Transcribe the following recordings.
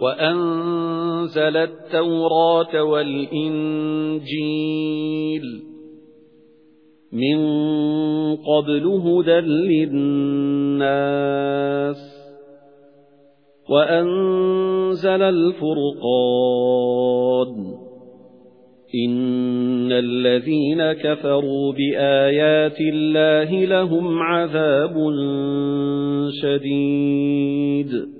وأنزل التوراة والإنجيل من قبل هدى للناس وأنزل الفرقان إن الذين كفروا بآيات الله لهم عذاب شديد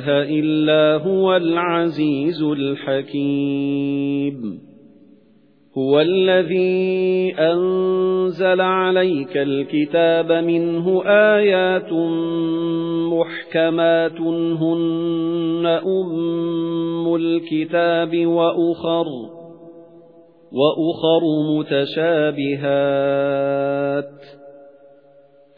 إله إلا هو العزيز الحكيم. هو الذي أنزل عليك الكتاب منه آيات محكمات هن أم الكتاب وأخر وأخر متشابهات.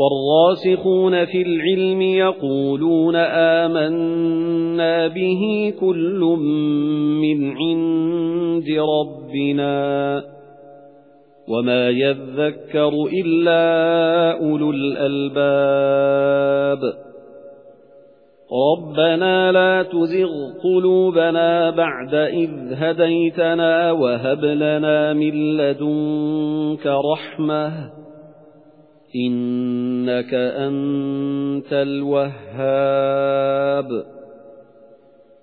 وَالرَّاسِخُونَ فِي الْعِلْمِ يَقُولُونَ آمَنَّا بِهِ كُلٌّ مِنْ عِندِ رَبِّنَا وَمَا يَذَّكَّرُ إِلَّا أُولُو الْأَلْبَابِ. رَبَّنَا لَا تُزِغْ قُلُوبَنَا بَعْدَ إِذْ هَدَيْتَنَا وَهَبْ لَنَا مِن لَّدُنكَ رَحْمَةً. إِنَّكَ أَنتَ الْوَهَّابُ.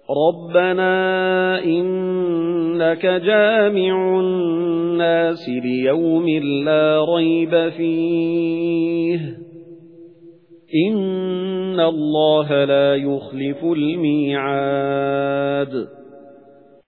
رَبَّنَا إِنَّكَ جَامِعُ النَّاسِ لِيَوْمٍ لَّا رَيْبَ فِيهِ. إِنَّ اللَّهَ لَا يُخْلِفُ الْمِيعَادَ.